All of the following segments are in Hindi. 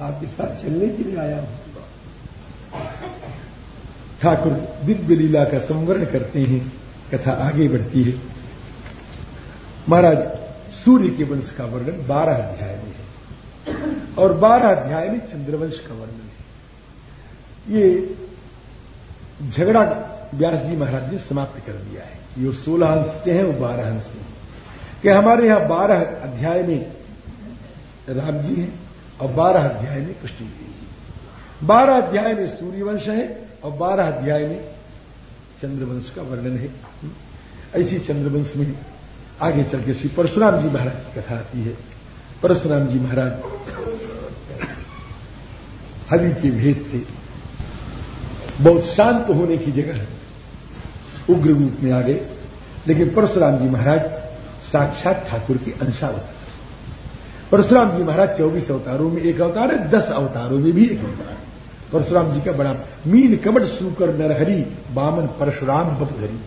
आपके साथ चलने के लिए आया हूँ। ठाकुर दिव्य लीला का संवरण करते हैं, कथा आगे बढ़ती है। महाराज, सूर्य के वंश का वर्णन बारह अध्याय में है। और बारह अध्याय में चंद्रवंश का वर्णन है। ये झगड़ा व्यास जी महाराज ने समाप्त कर दिया है। ये सोलह अंश के हैं, वो बारह अंश हैं। कि हमारे यहाँ बारह अध्याय में राम जी हैं? और बारह अध्याय में कृष्ण जी। बारह अध्याय में सूर्यवंश है और बारह अध्याय में चंद्रवंश का वर्णन है। ऐसी चंद्रवंश में आगे चल के श्री परशुराम जी महाराज की कथा आती है। परशुराम जी महाराज हरि के भेद से बहुत शांत होने की जगह उग्र रूप में आ गए। लेकिन परशुराम जी महाराज साक्षात ठाकुर के अंशावतार परशुराम जी महाराज चौबीस अवतारों में एक अवतार है, दस अवतारों में भी एक अवतार है। परशुराम जी का बड़ा मीन कमट सुकर नरहरी, बामन परशुराम बपधरी।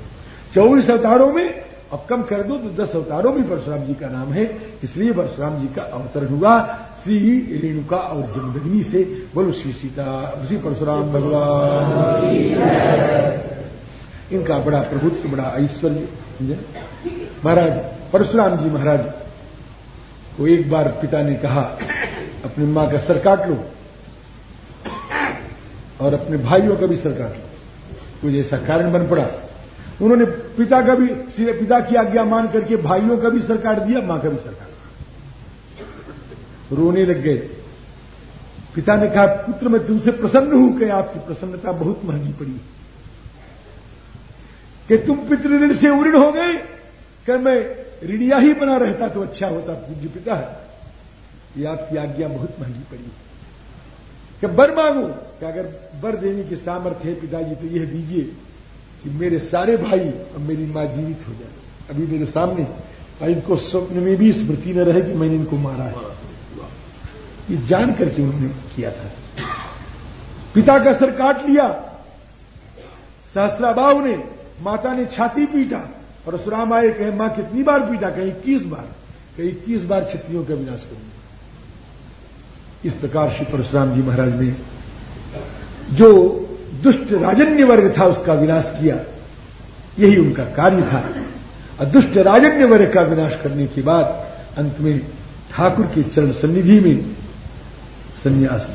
चौबीस अवतारों में, अब कम कर दो तो दस अवतारों में परशुराम जी का नाम है। इसलिए परशुराम जी का अवतरण हुआ श्री रेणुका और जमदग्नि से। बोलो श्री सीता, श्री परशुराम भगवान। इनका बड़ा प्रभुत्व, बड़ा ऐश्वर्य महाराज, परशुराम जी महाराज को एक बार पिता ने कहा, अपनी माँ का सर काट लो और अपने भाइयों का भी सर काट लो। कुछ ऐसा कारण बन पड़ा। उन्होंने पिता का भी पिता की आज्ञा मान करके भाइयों का भी सर काट दिया, माँ का भी सर काट रोने लग गए। पिता ने कहा, पुत्र, मैं तुमसे प्रसन्न हूँ कि आपकी प्रसन्नता बहुत महँगी पड़ी। कि तुम पितृऋण से उऋण हो गए, कि मैं ऋणिया ही बना रहता तो अच्छा होता, पूज्य पिता है। ये आपकी आज्ञा बहुत महँगी पड़ी कि बर मांगू, कि अगर बर देने के सामर्थ्य है पिताजी तो यह दीजिए कि मेरे सारे भाई और मेरी माँ जीवित हो जाए। अभी मेरे सामने और इनको स्वप्न में भी स्मृति न रहे कि मैंने इनको मारा है। ये जान करके उन्होंने किया था। पिता का सर काट लिया। सहस्राबाव ने, माता ने छाती पीटा। परशुराम आए, कहे, माँ, कितनी बार पीटा कहीं, इक्कीस बार। कहीं, इक्कीस बार क्षत्रियों का विनाश करूँगा। इस प्रकार श्री परशुराम जी महाराज ने जो दुष्ट राजन्य वर्ग था, उसका विनाश किया। यही उनका कार्य था। और दुष्ट राजन्य वर्ग का विनाश करने के बाद अंत में ठाकुर के चरण सन्निधि में संन्यास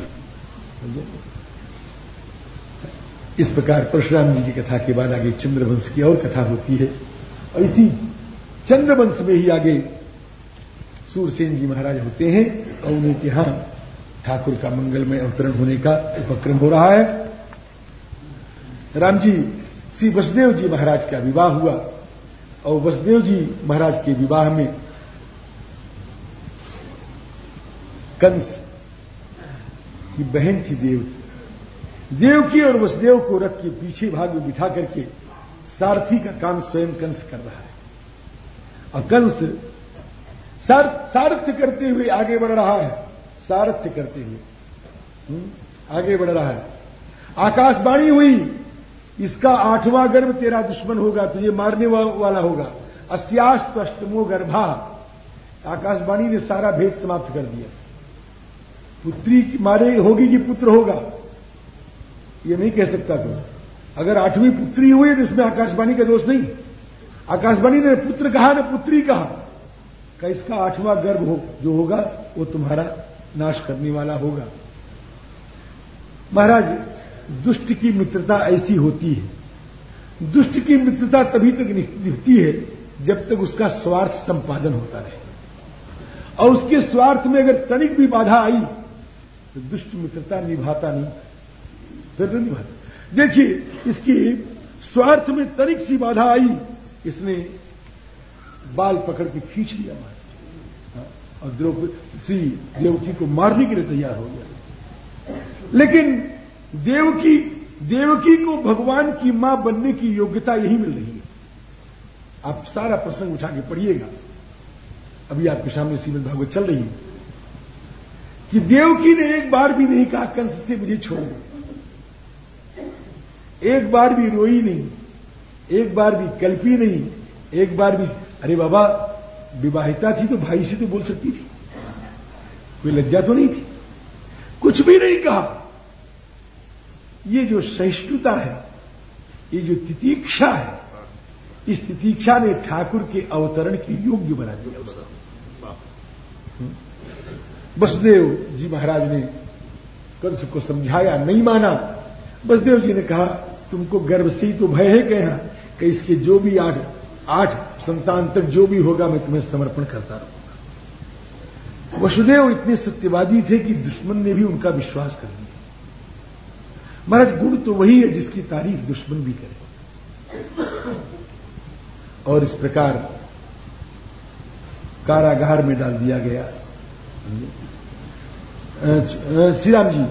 इस प्रकार परशुराम जी की कथा के बाद आगे चंद्रवंश की और कथा होती है। इसी चंद्रवंश में ही आगे सूरसेन जी महाराज होते हैं और उन्हीं के यहाँ ठाकुर का मंगलमय अवतरण होने का उपक्रम हो रहा है। राम जी श्री वसुदेव जी महाराज का विवाह हुआ और वसुदेव जी महाराज के विवाह में कंस की बहन थी देवकी। देवकी और वसुदेव को रथ के पीछे भाग में बिठा करके सारथी का काम स्वयं कंस कर रहा है। और कंस सारथ्य करते हुए आगे बढ़ रहा है। सारथ्य करते हुए। हम्म, आगे बढ़ रहा है। आकाशवाणी हुई इसका आठवां गर्भ तेरा दुश्मन होगा तुझे मारने वाला होगा। अस्त्यास्त अष्टमो गर्भा। आकाशवाणी ने सारा भेद समाप्त कर दिया। पुत्री मारे होगी कि पुत्र होगा? ये नहीं कह सकता तुम अगर आठवीं पुत्री हुई तो इसमें आकाशवाणी का दोष नहीं। आकाशवाणी ने पुत्र कहा, न पुत्री कहा। का इसका आठवां गर्भ हो, जो होगा, वो तुम्हारा नाश करने वाला होगा। महाराज, दुष्ट की मित्रता ऐसी होती है। दुष्ट की मित्रता तभी तक निभती है, जब तक उसका स्वार्थ संपादन होता रहे। और उसके स्वार्थ में अगर तनिक भी बाधा आई तो दुष्ट मित्रता निभाता नहीं, फिर नहीं निभाता देखिए इसकी स्वार्थ में तनिक सी बाधा आई। इसने बाल पकड़ के खींच लिया मार। हाँ, और द्रौपदी श्री देवकी को मारने के लिए तैयार हो गया। लेकिन देवकी देवकी को भगवान की माँ बनने की योग्यता यही मिल रही है। आप सारा प्रसंग उठा के पढ़िएगा। अभी आपके सामने श्रीमद भागवत चल रही है। कि देवकी ने एक बार भी नहीं कहा कंस से मुझे छोड़ एक बार भी रोई नहीं, एक बार भी कल्पी नहीं, एक बार भी, अरे बाबा, विवाहिता थी तो भाई से तो बोल सकती थी। कोई लज्जा तो नहीं थी? कुछ भी नहीं कहा। ये जो सहिष्णुता है, ये जो तितीक्षा है, इस तितीक्षा ने ठाकुर के अवतरण की योग्य बना दिया। वसुदेव जी महाराज ने कंस को समझाया, नहीं माना। वसुदेव जी ने कहा तुमको गर्व से ही तो भय है कहना कि इसके जो भी आठ आठ संतान तक जो भी होगा, मैं तुम्हें समर्पण करता रहूँगा। वसुदेव इतने सत्यवादी थे कि दुश्मन ने भी उनका विश्वास कर लिया। महाराज, गुण तो वही है जिसकी तारीफ़ दुश्मन भी करे। और इस प्रकार कारागार में डाल दिया गया। श्री राम जी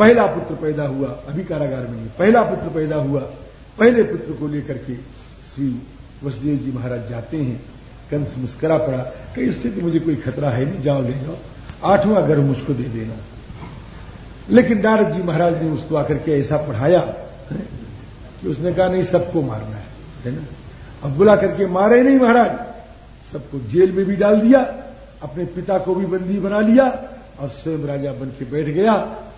पहला पुत्र पैदा हुआ, अभी कारागार में नहीं, पहला पुत्र पैदा हुआ, पहले पुत्र को लेकर के श्री वसुदेव जी महाराज जाते हैं, कंस मुस्करा पड़ा कि इससे तो मुझे कोई खतरा है नहीं, जाओ, ले जाओ, आठवां गर्भ मुझको दे देना। लेकिन नारद जी महाराज ने उसको आकर के ऐसा पढ़ाया कि उसने कहा, नहीं, सबको मारना है। है ना? अब बुला करके, मारे नहीं महाराज, सबको जेल में भी डाल दिया, अपने पिता को भी बंदी बना लिया और स्वयं राजा बन के बैठ गया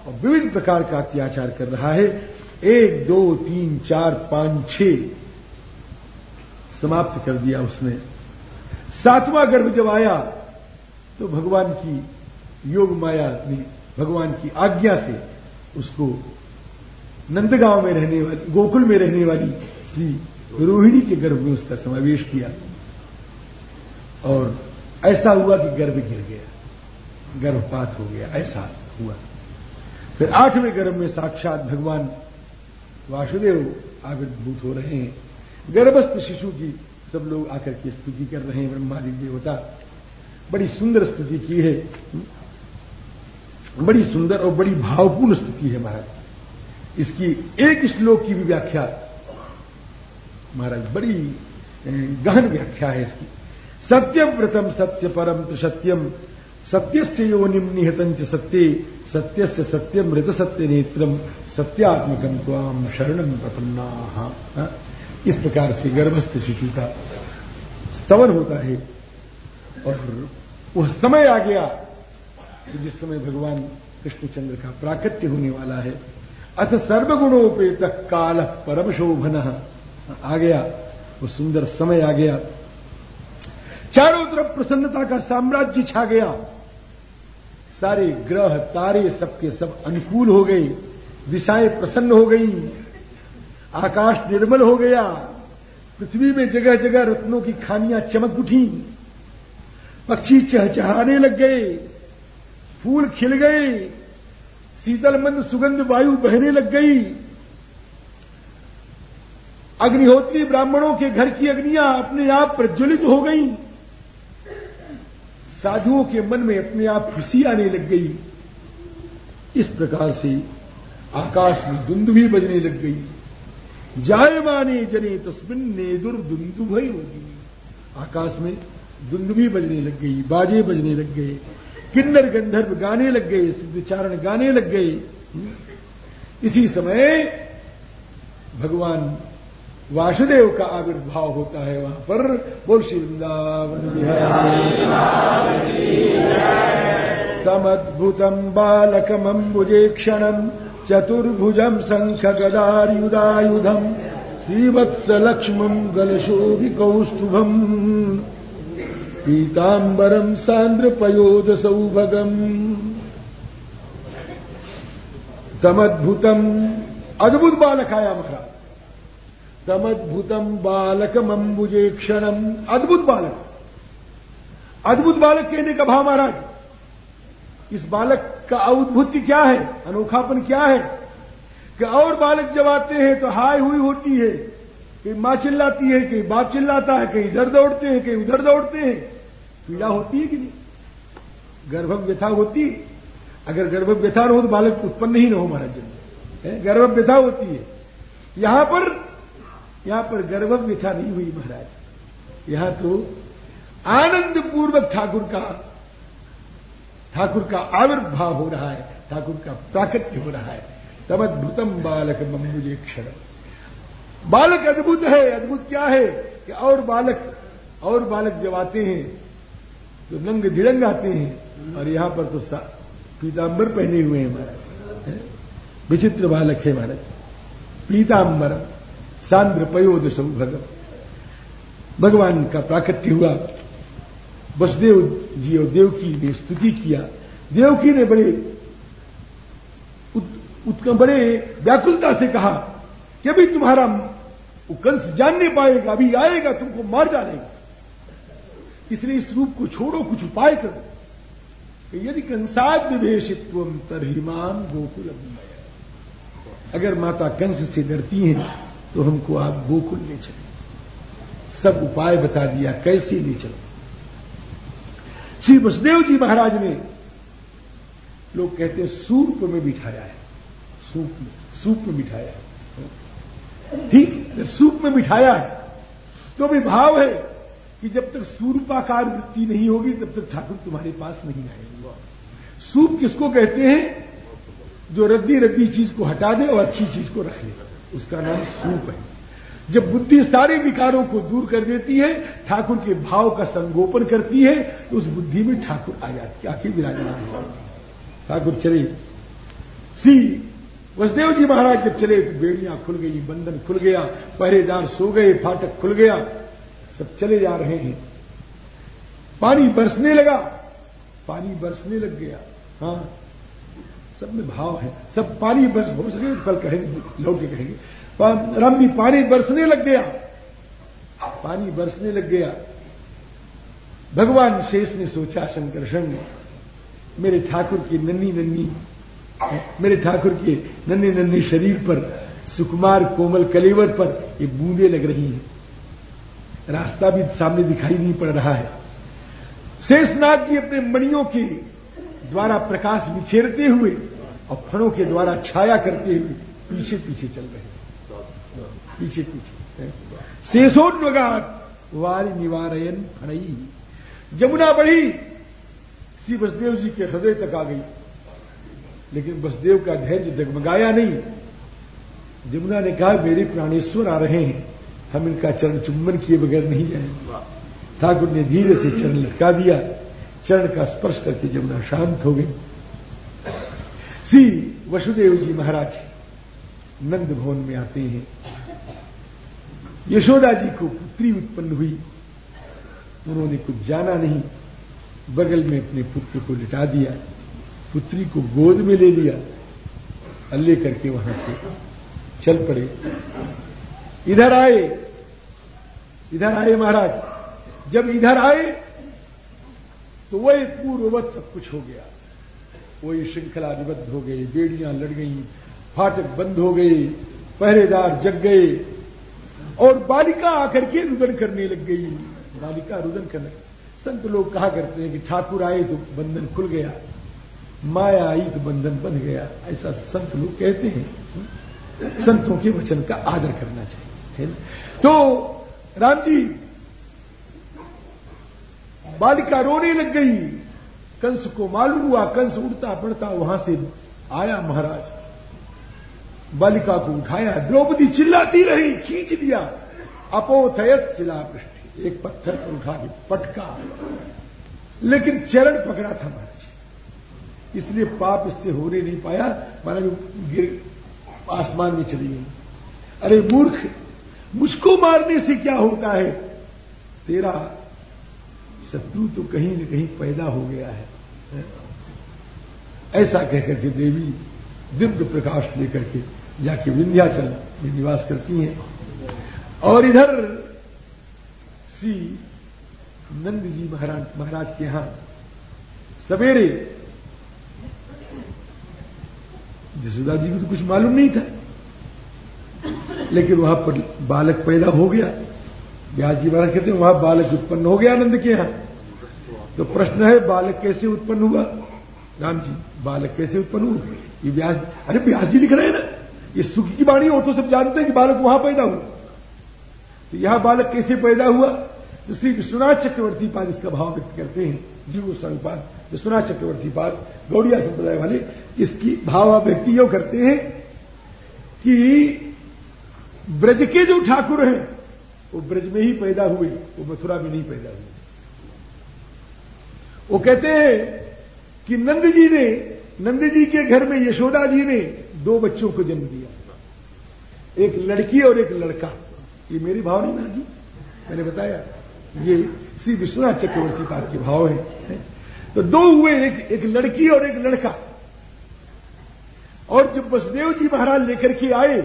और विभिन्न प्रकार का अत्याचार कर रहा है। एक, दो, तीन, चार, पाँच छ समाप्त कर दिया उसने। सातवां गर्भ जब आया तो भगवान की योग माया ने भगवान की आज्ञा से उसको नंदगांव में रहने वाली, गोकुल में रहने वाली श्री रोहिणी के गर्भ में उसका समावेश किया। और ऐसा हुआ कि गर्भ गिर गया। गर्भपात हो गया। ऐसा हुआ। फिर आठवें गर्भ में साक्षात भगवान वासुदेव आविर्भूत हो रहे हैं। गर्भस्थ शिशु की सब लोग आकर के स्तुति कर रहे हैं, ब्रह्मादि देवता। बड़ी सुंदर स्तुति की है। बड़ी सुंदर और बड़ी भावपूर्ण स्तुति है महाराज। इसकी एक श्लोक की भी व्याख्या महाराज, बड़ी गहन व्याख्या है इसकी। सत्यव्रतम सत्य परम तो सत्यम सत्य से योनिम निहतंच सत्य। सत्य से सत्यम मृत सत्य नेत्रम सत्यात्मकम त्वाम शरणम प्रपन्ना? इस प्रकार से गर्भस्थ शिशु का स्तवन होता है। और वह समय आ गया जिस समय भगवान कृष्णचंद्र का प्राकृत्य होने वाला है, अथ सर्वगुणोपेत काल परम शोभन आ गया। वो सुंदर समय आ गया। चारों तरफ़ प्रसन्नता का साम्राज्य छा गया। सारे ग्रह, तारे सबके सब अनुकूल हो गए दिशाएँ प्रसन्न हो गई, आकाश निर्मल हो गया, पृथ्वी में जगह जगह रत्नों की खानियाँ चमक उठी, पक्षी चहचहाने लग गए, फूल खिल गए शीतल मंद सुगंध वायु बहने लग गई। अग्निहोत्री ब्राह्मणों के घर की अग्नियाँ अपने आप प्रज्वलित हो गई। साधुओं के मन में अपने आप खुशी आने लग गई। इस प्रकार से आकाश में दुंद भी बजने लग गई। जाय माने जने तस्मिन ने दुर्दुंदु भई होगी। आकाश में दुंद भी बजने लग गई, बाजे बजने लग गए, किन्नर गंधर्व गाने लग गए, सिद्धचारण गाने लग गए। इसी समय भगवान वासुदेव का आविर्भाव होता है वहाँ पर। बोल श्री वृंदावन तमद्भुतम बालकमंबुजे क्षणम चतुर्भुजम शंख कौस्तुभम पीतांबरम सांद्र पयोद सौभगम तमद्भुतम अद्भुत बालक आया महाराज तमद्भुतम बालकम अंबुजे क्षणम। अद्भुत बालक। अद्भुत बालक कहने का भाव महाराज। इस बालक का अद्भुत क्या है? अनोखापन क्या है? कि और बालक जब आते हैं तो हाय हुई होती है। कहीं माँ चिल्लाती है, कहीं बाप चिल्लाता है, कहीं इधर दौड़ते हैं, कहीं उधर दौड़ते हैं। पीड़ा होती है कि नहीं? गर्भ व्यथा होती है। अगर गर्भ व्यथा हो तो बालक उत्पन्न ही न हो महाराज जन्म गर्भ व्यथा होती है। यहाँ पर यहाँ पर गर्भ व्यथा नहीं हुई महाराज। यहाँ तो आनंद पूर्वक ठाकुर का ठाकुर का आविर्भाव हो रहा है, ठाकुर का प्राकट्य हो रहा है। तब अद्भुतम बालक मम्बुजे क्षण बालक अद्भुत है, अद्भुत क्या है कि और बालक और बालक जब आते हैं तो नंग धिरंग आते हैं, और यहाँ पर तो पीताम्बर पहने हुए हैं महाराज। विचित्र बालक है महाराज। पीताम्बर सांद्र पयोद सौभग भगवान का प्राकट्य हुआ। वसुदेव जी और देवकी ने स्तुति किया। देवकी ने बड़े उत, बड़े व्याकुलता से कहा कि अभी तुम्हारा कंस जान नहीं पाएगा अभी आएगा तुमको मार डालेगा। इसलिए इस रूप को छोड़ो कुछ उपाय करो। यदि कंसाद विभेषित्व तरहिमान गोकुल अगर माता कंस से डरती हैं तो हमको आप गोकुल ले चले। सब उपाय बता दिया, कैसे ले चलो। श्री वसुदेव जी महाराज ने लोग कहते हैं, सूप में बिठाया है। सूप में सूप में बिठाया है। ठीक सूप में बिठाया है तो भी भाव है कि जब तक सूर्पाकार वृत्ति नहीं होगी, तब तक ठाकुर तुम्हारे पास नहीं आएँगे सूप किसको कहते हैं? जो रद्दी रद्दी चीज़ को हटा दे और अच्छी चीज़ को रख ले। उसका नाम सूप है। जब बुद्धि सारे विकारों को दूर कर देती है, ठाकुर के भाव का संगोपन करती है तो उस बुद्धि में ठाकुर आ जाती है, आखिर विराजमान ठाकुर चले। सी वसुदेव जी महाराज जब चले तो बेड़ियाँ खुल गई, बंधन खुल गया, पहरेदार सो गए, फाटक खुल गया, सब चले जा रहे हैं। पानी बरसने लगा। पानी बरसने लग गया। हाँ सब में भाव है। सब पानी बरस हो सके कल कहेंगे के कहेंगे राम जी पानी बरसने लग गया। पानी बरसने लग गया। भगवान शेष ने सोचा शंकरषण ने मेरे ठाकुर की नन्नी नन्नी मेरे ठाकुर के नन्हे नन्हे शरीर पर, सुकुमार कोमल कलेवर पर ये बूंदे लग रही हैं। रास्ता भी सामने दिखाई नहीं पड़ रहा है। शेषनाथ जी अपने मणियों के द्वारा प्रकाश बिखेरते हुए और फणों के द्वारा छाया करते हुए पीछे पीछे चल रहे हैं। पीछे पीछे। शेषोन्वगात वारी निवारयन फणई जमुना बढ़ी श्री बसदेव जी के हृदय तक आ गई। लेकिन बसदेव का धैर्य जगमगाया नहीं। जमुना ने कहा, मेरे प्राणेश्वर आ रहे हैं। हम इनका चरण चुम्बन किए बगैर नहीं जाएँगे ठाकुर ने धीरे से चरण लटका दिया। चरण का स्पर्श करके जमुना शांत हो गई। श्री वसुदेव जी महाराज नंद भवन में आते हैं। यशोदा जी को पुत्री उत्पन्न हुई। उन्होंने कुछ जाना नहीं। बगल में अपने पुत्र को लिटा दिया। पुत्री को गोद में ले लिया। अल्ले करके वहाँ से चल पड़े। इधर आए। इधर आए महाराज। जब इधर आए तो वही पूर्ववत सब कुछ हो गया। वही श्रृंखला निबद्ध हो गई, बेड़ियाँ लड़ गई, फाटक बंद हो गए पहरेदार जग गए, और बालिका आकर के रुदन करने लग गई। बालिका रुदन करने, संत लोग कहा करते हैं कि ठाकुर आए तो बंधन खुल गया, माया आई तो बंधन बन गया। ऐसा संत लोग कहते हैं। संतों के वचन का आदर करना चाहिए तो राम जी, बालिका रोने लग गई। कंस को मालूम हुआ, कंस उड़ता पड़ता वहाँ से आया महाराज। बालिका को उठाया, द्रौपदी चिल्लाती रही, खींच लिया। अपोथयत चिला पृष्ठ, एक पत्थर पर उठा के पटका। लेकिन चरण पकड़ा था महाराज। इसलिए पाप इससे होने नहीं पाया, महाराज गिर, आसमान में चली गई। अरे मूर्ख, मुझको मारने से क्या होता है? तेरा शत्रु तो कहीं न कहीं पैदा हो गया है। ऐसा कहकर के देवी दिव्य प्रकाश लेकर के जाके विंध्याचल में निवास करती हैं। और इधर श्री नंद जी महाराज महाराज के यहाँ सवेरे जसोदा जी को तो कुछ मालूम नहीं था, लेकिन वहाँ पर बालक पैदा हो गया। व्यास जी महाराज कहते हैं, वहाँ बालक उत्पन्न हो गया आनंद के यहाँ। तो प्रश्न है, बालक कैसे उत्पन्न हुआ? राम जी, बालक कैसे उत्पन्न हुआ? ये व्यास, अरे व्यास जी लिख रहे हैं ना। ये सुख की वाणी हो तो सब जानते हैं कि बालक वहाँ पैदा हुआ। तो यहाँ बालक कैसे पैदा हुआ? तो श्री विश्वनाथ चक्रवर्ती पाद इसका भाव व्यक्त करते हैं। जीव संपाद विश्वनाथ चक्रवर्ती पाद, गौड़िया संप्रदाय वाले, इसकी भाव व्यक्ति यो करते हैं कि ब्रज के जो ठाकुर हैं, वो ब्रज में ही पैदा हुए, वो मथुरा में नहीं पैदा हुए। वो कहते हैं कि नंद जी ने नंद जी के घर में यशोदा जी ने दो बच्चों को जन्म दिया। एक लड़की और एक लड़का। ये मेरी भाव नहीं ना जी। मैंने बताया ये श्री विश्वनाथ चक्रवर्ती पाद के भाव है। तो दो हुए एक, एक लड़की और एक लड़का। और जब बसदेव जी महाराज लेकर के आए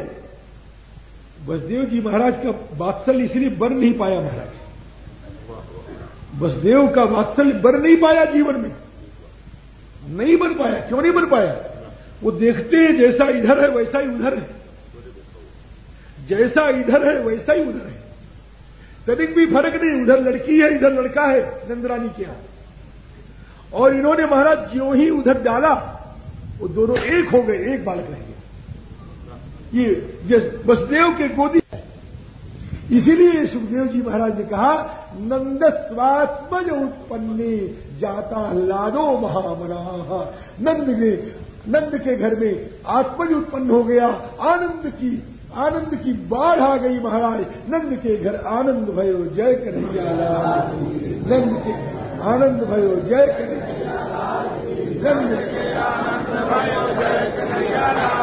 बसदेव जी महाराज का वात्सल्य इसलिए बन नहीं पाया महाराज। बसदेव का वात्सल्य बन नहीं पाया जीवन में। नहीं बन पाया, क्यों नहीं बन पाया? वो देखते हैं जैसा इधर है, वैसा ही उधर है। जैसा इधर है, वैसा ही उधर है। तनिक भी फ़र्क नहीं, उधर लड़की है, इधर लड़का है, नंदरानी के यहाँ। और इन्होंने महाराज ज्यो ही उधर डाला, वो दोनों एक हो गए, एक बालक रह गए। ये बसदेव के गोदी इसीलिए सुखदेव जी महाराज ने कहा नंद स्वात्मज उत्पन्ने जाता लादो महामना। नंद के नंद के घर में आत्मज उत्पन्न हो गया, आनंद की आनंद की बाढ़ आ गई महाराज। नंद के घर आनंद भयो, जय कन्हैया नंद के, आनंद भयो, जय कन्हैया नंद के, आनंद भयो, जय कन्हैया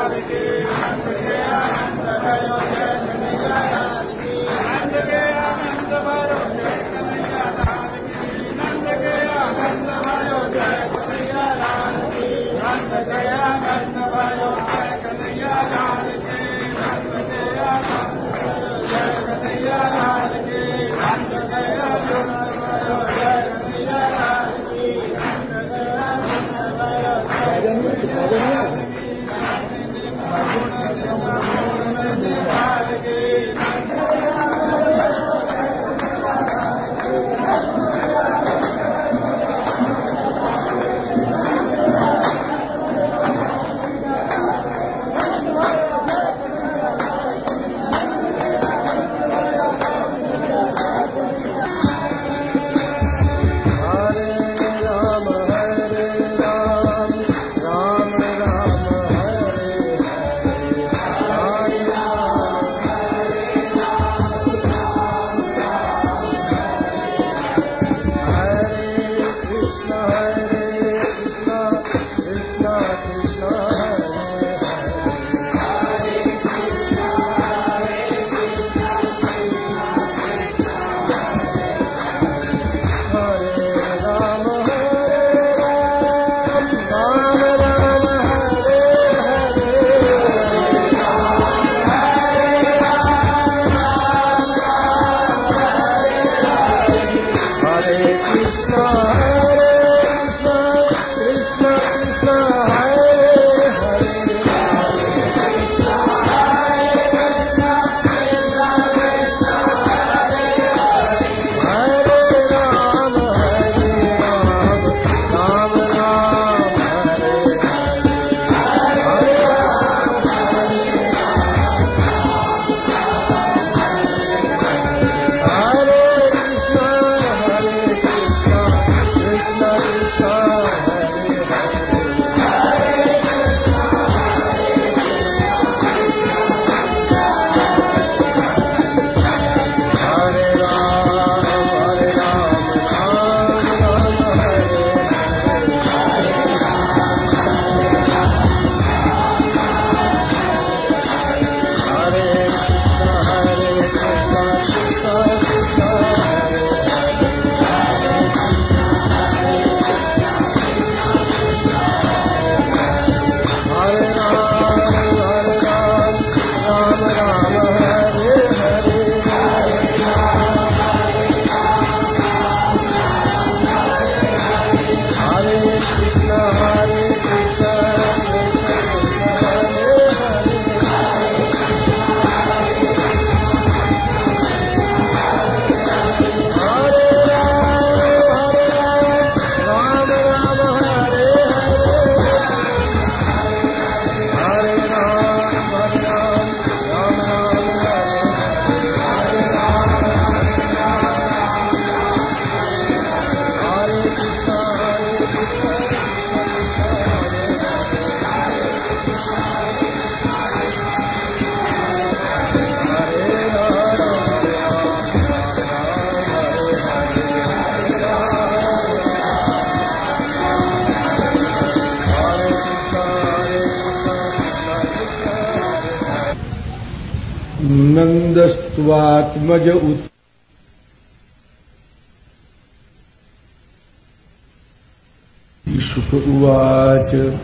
शुक उवाच।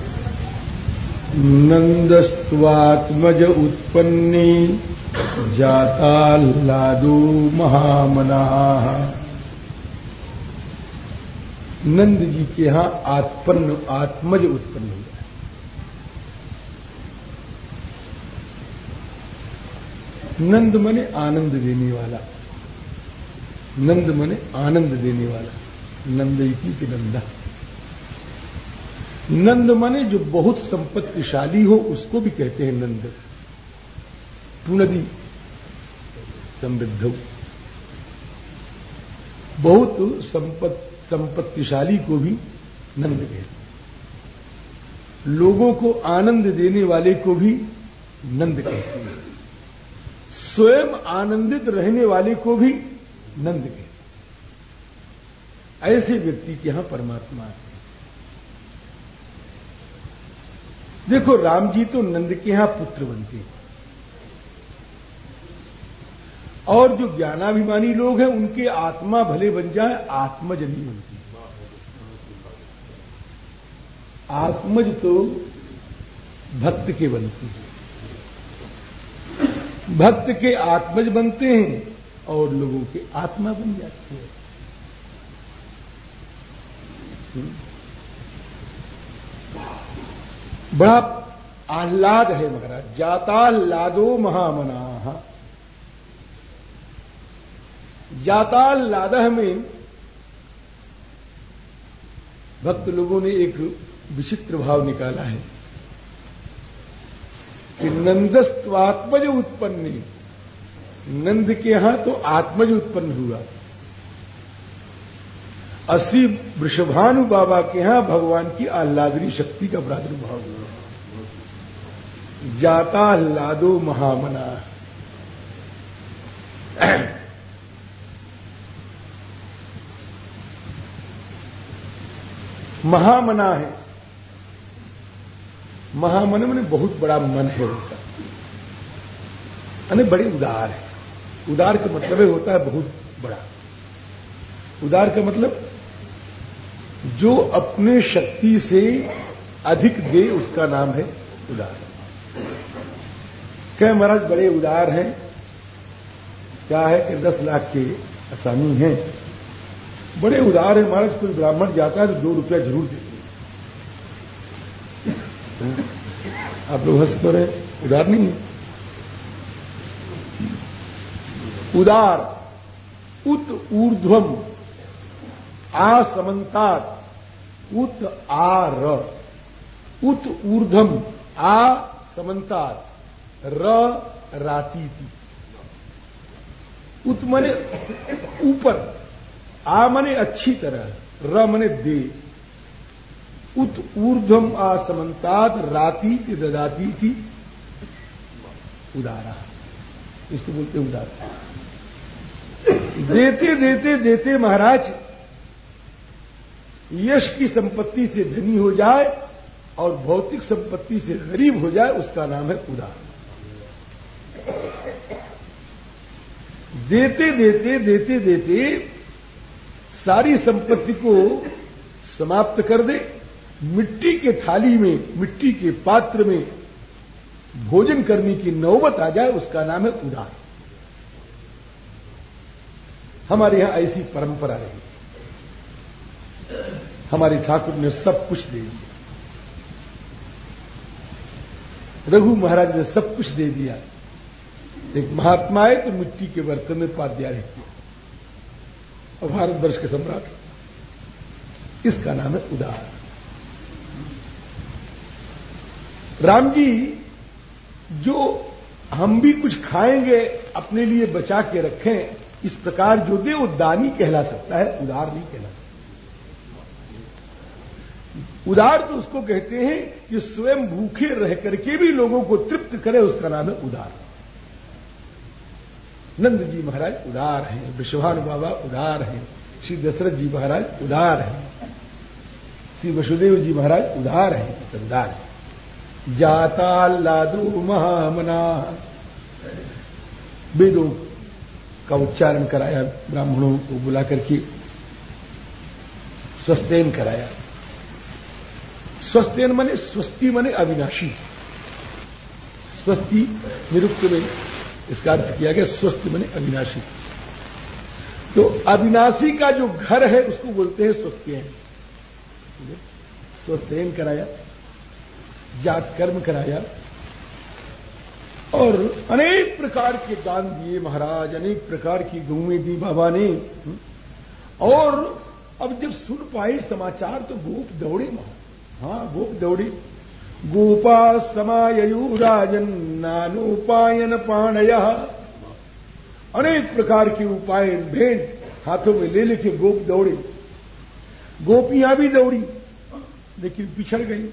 नन्दस्त्वात्मज उत्पन्नी। जाताल्लादो महामनाः। नंद जी के यहाँ आत्पन्न आत्मज उत्पन्न। नंद मने आनंद देने वाला। नंद मने आनंद देने वाला। नंद की नंदा। नंद मने जो बहुत संपत्तिशाली हो, उसको भी कहते हैं नंद। पुनदी समृद्ध बहुत संपत, संपत्तिशाली को भी नंद कहते हैं। लोगों को आनंद देने वाले को भी नंद कहते हैं। स्वयं आनंदित रहने वाले को भी नंद कहते ऐसे व्यक्ति के यहाँ परमात्मा है। देखो, राम जी तो नंद के यहाँ पुत्र बनते हैं। और जो ज्ञानाभिमानी लोग हैं, उनके आत्मा भले बन जाए आत्मज नहीं बनती आत्मज तो भक्त के बनती है। भक्त के आत्मज बनते हैं और लोगों के आत्मा बन जाते हैं। बड़ा आह्लाद है महाराज, जाता लादो महामना। जाताल लादह में भक्त लोगों ने एक विचित्र भाव निकाला है। कि नंदस्वात्मज उत्पन्न। नंद के यहाँ तो आत्मज उत्पन्न हुआ। असी वृषभानु बाबा के यहाँ भगवान की आह्लादरी शक्ति का प्रादुर्भाव हुआ। जाता लादो महामना। महामना है। महामन में बहुत बड़ा मन है उनका। यानी बड़े उदार है। उदार का मतलब होता है बहुत बड़ा। उदार का मतलब जो अपने शक्ति से अधिक दे उसका नाम है उदार। क्या महाराज, बड़े उदार हैं। क्या है कि दस लाख के आसानी हैं। बड़े उदार है महाराज, कोई ब्राह्मण जाता है तो दो रुपया ज़रूर देते आप लोग हंस कर उदार नहीं है? उदार, उत ऊर्ध्वम, आसमंतात, उत आर, उत ऊर्धम आ समन्तात र राती उत मने ऊपर, आ मने अच्छी तरह, र मने दे। उत ऊर्धम आसमंतात राती ददाती थी उदारा। इसको बोलते उदारा। देते देते देते महाराज, यश की संपत्ति से धनी हो जाए और भौतिक संपत्ति से गरीब हो जाए, उसका नाम है उदार। देते देते देते देते सारी संपत्ति को समाप्त कर दे। मिट्टी के थाली में, मिट्टी के पात्र में भोजन करने की नौबत आ जाए, उसका नाम है उदार। हमारे यहाँ ऐसी परंपरा रही। हमारे ठाकुर ने सब कुछ दे दिया। रघु महाराज ने सब कुछ दे दिया। एक महात्मा है तो मिट्टी के बर्तन में पाद्या रहती है। और भारतवर्ष के सम्राट। इसका नाम है उदार। राम जी, जो हम भी कुछ खाएँगे, अपने लिए बचा के रखें, इस प्रकार जो दे वो दानी कहला सकता है, उदार नहीं कहला सकता। उदार तो उसको कहते हैं कि स्वयं भूखे रह करके भी लोगों को तृप्त करे, उसका नाम है उदार। नंद जी महाराज उदार हैं, विश्वान बाबा उदार हैं, श्री दशरथ जी महाराज उदार हैं, श्री वसुदेव जी महाराज उदार हैं उदार हैं। जाता लादू महामना। वेदों का उच्चारण कराया, ब्राह्मणों को बुला करके स्वस्थेन कराया। स्वस्थेन मने स्वस्ति मने अविनाशी। स्वस्ति निरुक्त में इसका अर्थ किया गया स्वस्थ मने अविनाशी। तो अविनाशी का जो घर है, उसको बोलते हैं स्वस्थ स्वस्थेन कराया। जात कर्म कराया और अनेक प्रकार के दान दिए महाराज, अनेक प्रकार की गौएँ दी बाबा ने। और अब जब सुन पाए समाचार तो गोप दौड़े महा हाँ गोप दौड़े। गोपा समायु राजन नानोपायन पाणय। अनेक प्रकार के उपाय, भेंट हाथों में ले लेके गोप दौड़े। गोपियाँ भी दौड़ी, लेकिन पिछड़ गई।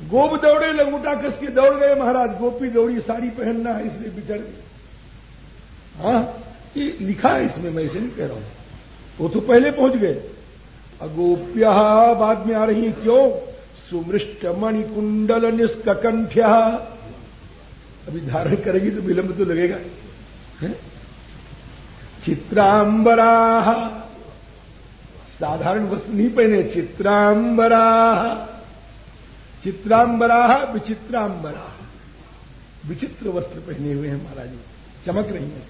गोप दौड़े, लंगूटा कस के दौड़ गए महाराज। गोपी दौड़ी, साड़ी पहनना है इसलिए बिछड़ गए हाँ ये लिखा है इसमें, मैं इसे नहीं कह रहा हूँ। वो तो पहले पहुँच गए। अगोप्य, बाद में आ रही है क्यों? सुमृष्ट मणिकुंडल निष्कंठ्य अभी धारण करेगी तो विलंब तो लगेगा। चित्रांबरा। साधारण वस्त्र नहीं पहने, चित्रांबरा। चित्रांबरा विचित्रांबरा। विचित्र वस्त्र पहने हुए हैं महाराज जी। चमक रही हैं।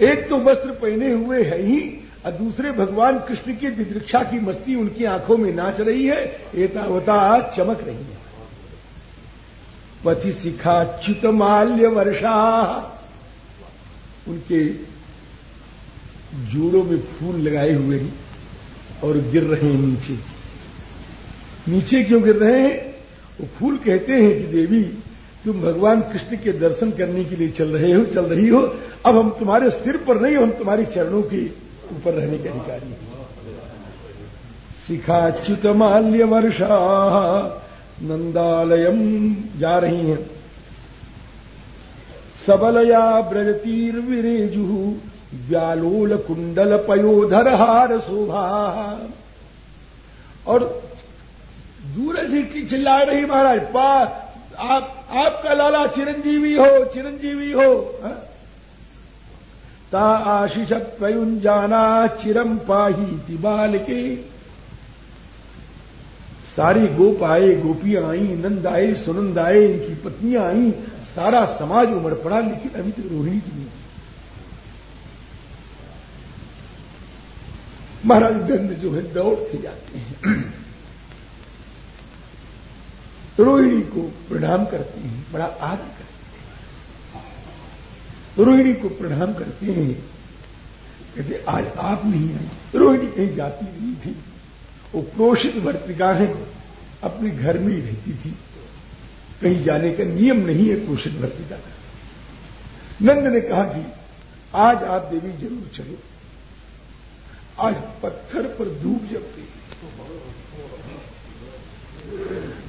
एक तो वस्त्र पहने हुए है ही, और दूसरे भगवान कृष्ण की दिदृक्षा की मस्ती उनकी आँखों में नाच रही है, एतावता चमक रही है। पति शिखा च्युत माल्य वर्षा। उनके जोड़ों में फूल लगाए हुए हैं और गिर रहे हैं नीचे। नीचे क्यों गिर रहे हैं? वो फूल कहते हैं कि, देवी, तुम भगवान कृष्ण के दर्शन करने के लिए चल रहे हो, चल रही हो। अब हम तुम्हारे सिर पर नहीं, हम तुम्हारे चरणों के ऊपर रहने के अधिकारी हैं। शिखाच्युत माल्य वर्षा नंदालयम जा रही हैं। सबलया ब्रजतीर विरेजु व्यालोल कुंडल पयोधर हार शोभा। और दूर से चिल्ला रही महाराज पा आप, आपका लाला चिरंजीवी हो चिरंजीवी हो। हा? ता आशीष जाना चिरम पाही तिबाल के सारी गोप आए, गोपियाँ आई, नंद आए, सुनंद आए, इनकी पत्नियाँ आई, सारा समाज उमड़ पड़ा, लेकिन अभी तक रोहिणी की नहीं। महाराज गंध जो है दौड़ते जाते हैं। रोहिणी को प्रणाम करते हैं, बड़ा आदर करते हैं। रोहिणी को प्रणाम करते हैं। कहते, आज आप नहीं आई रोहिणी कहीं जाती नहीं थी। वो प्रोषित वर्तिका है अपने घर में ही रहती थी। कहीं जाने का नियम नहीं है प्रोषित वर्तिका का। नंद ने कहा कि आज आप देवी ज़रूर चलो। आज पत्थर पर धूप जब गई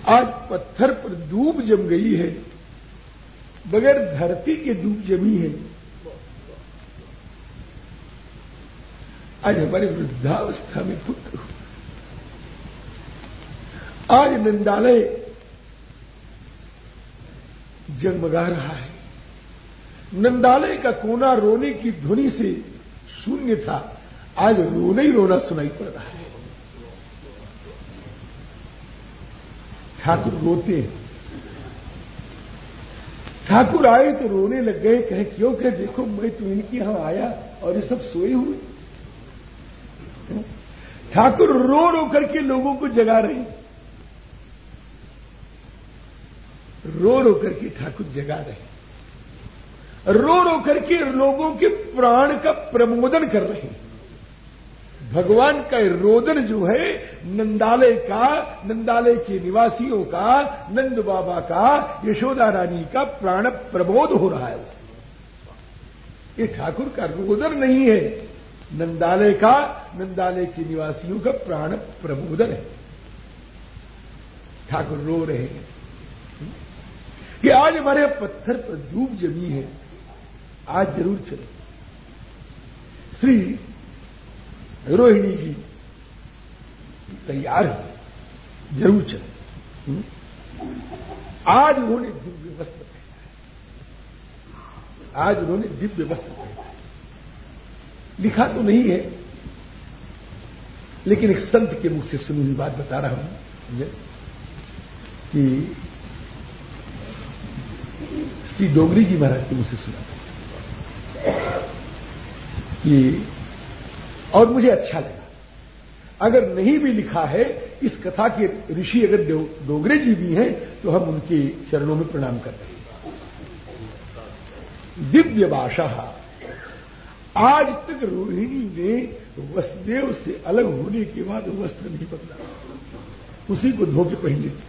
आज पत्थर पर धूप जम गई है, बगैर धरती के धूप जमी है। आज हमारी वृद्धावस्था में पुत्र हो आज नंदालय जगमगा रहा है। नंदालय का कोना रोने की ध्वनि से शून्य था। आज रोने ही रोना सुनाई पड़ रहा है। ठाकुर रोते हैं। ठाकुर आए तो रोने लग गए, कहे, क्यों, कहे, देखो, मैं तो इनके यहाँ आया और ये सब सोए हुए ठाकुर रो रो करके लोगों को जगा रहे रो रो करके ठाकुर जगा रहे रो रो करके लोगों के प्राण का प्रमोदन कर रहे हैं। भगवान का रोदन जो है, नंदालय का, नंदालय के निवासियों का, नंद बाबा का, यशोदा रानी का प्राण प्रबोध हो रहा है उससे। ये ठाकुर का रोदन नहीं है। नंदालय का, नंदालय के निवासियों का प्राण प्रबोधन है। ठाकुर रो रहे हैं। कि आज हमारे पत्थर पर धूप जमी है। आज ज़रूर चले। श्री रोहिणी जी तैयार है। ज़रूर चले? आज उन्होंने दिव्य वस्त्र पहना है। आज उन्होंने दिव्य वस्त्र पहना है। लिखा तो नहीं है, लेकिन एक संत के मुख से सुनी हुई बात बता रहा हूँ। कि श्री डोगरी जी महाराज के मुझसे सुना कि और मुझे अच्छा लगा। अगर नहीं भी लिखा है, इस कथा के ऋषि अगर डोगरे जी भी हैं तो हम उनके चरणों में प्रणाम कर रहे हैं। दिव्य भाषा। आज तक रोहिणी ने वसुदेव से अलग होने के बाद वस्त्र नहीं बदला। उसी को धोके पहन लेती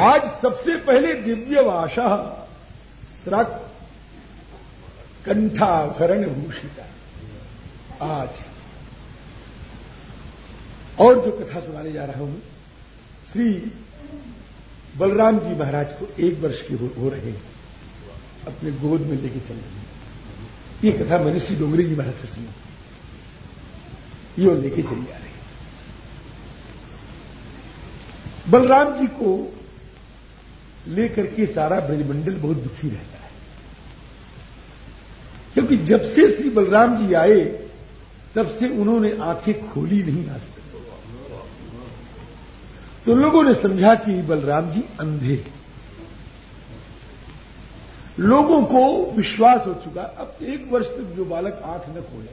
आज सबसे पहले दिव्य भाषा कंठाभरण भूषिता। आज और जो कथा सुनाने जा रहा हूँ श्री बलराम जी महाराज को एक वर्ष के हो, हो रहे हैं। अपने गोद में लेके चल रहे हैं। ये कथा मैंने श्री डोंगरी जी महाराज से सुनी। ये लेके चली आ रही बलराम जी को लेकर के सारा ब्रजमंडल बहुत दुखी रहता है। क्योंकि जब से श्री बलराम जी आए तब से उन्होंने आँखें खोली नहीं आज तो लोगों ने समझा कि बलराम जी अंधे लोगों को विश्वास हो चुका, अब एक वर्ष तक जो बालक आँख न खोले,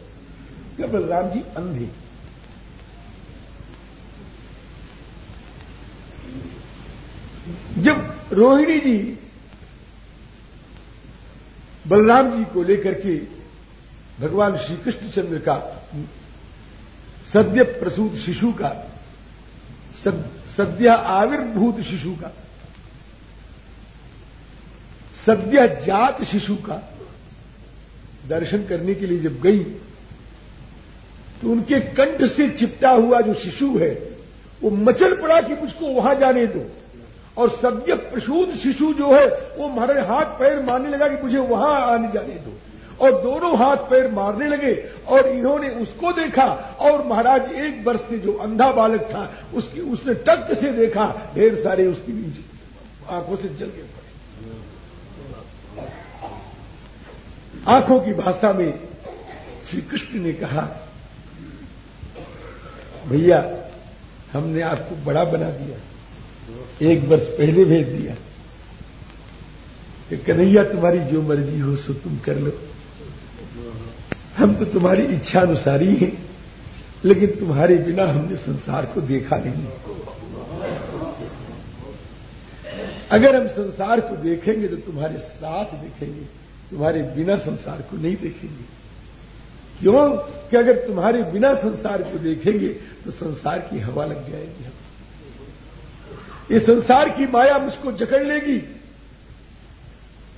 क्या बलराम जी अंधे जब रोहिणी जी बलराम जी को लेकर के भगवान श्री कृष्णचंद्र का सद्य प्रसूत शिशु का सद्य आविर्भूत शिशु का, सद्य जात शिशु का दर्शन करने के लिए जब गई तो उनके कंठ से चिपटा हुआ जो शिशु है, वो मचल पड़ा कि मुझको वहाँ जाने दो। और सद्य प्रसूत शिशु जो है, वो हमारे हाथ पैर मारने लगा कि मुझे वहाँ आने जाने दो। और दोनों हाथ पैर मारने लगे और इन्होंने उसको देखा और महाराज, एक वर्ष से जो अंधा बालक था, उसकी, उसने टक से देखा, ढेर सारे उसकी आँखों से जल गए। आँखों की भाषा में श्री कृष्ण ने कहा, भैया, हमने आपको बड़ा बना दिया, एक वर्ष पहले भेज दिया। कि कन्हैया, तुम्हारी जो मर्ज़ी हो, सो तुम कर लो। हम तो तुम्हारी इच्छा अनुसारी हैं, लेकिन तुम्हारे बिना हमने संसार को देखा नहीं। अगर हम संसार को देखेंगे तो तुम्हारे साथ देखेंगे, तुम्हारे बिना संसार को नहीं देखेंगे। क्यों? कि अगर तुम्हारे बिना संसार को देखेंगे तो संसार की हवा लग जाएगी। हम ये संसार की माया मुझको जकड़ लेगी।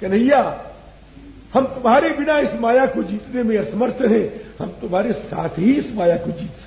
कन्हैया हम तुम्हारे बिना इस माया को जीतने में असमर्थ हैं। हम तुम्हारे साथ ही इस माया को जीत सकते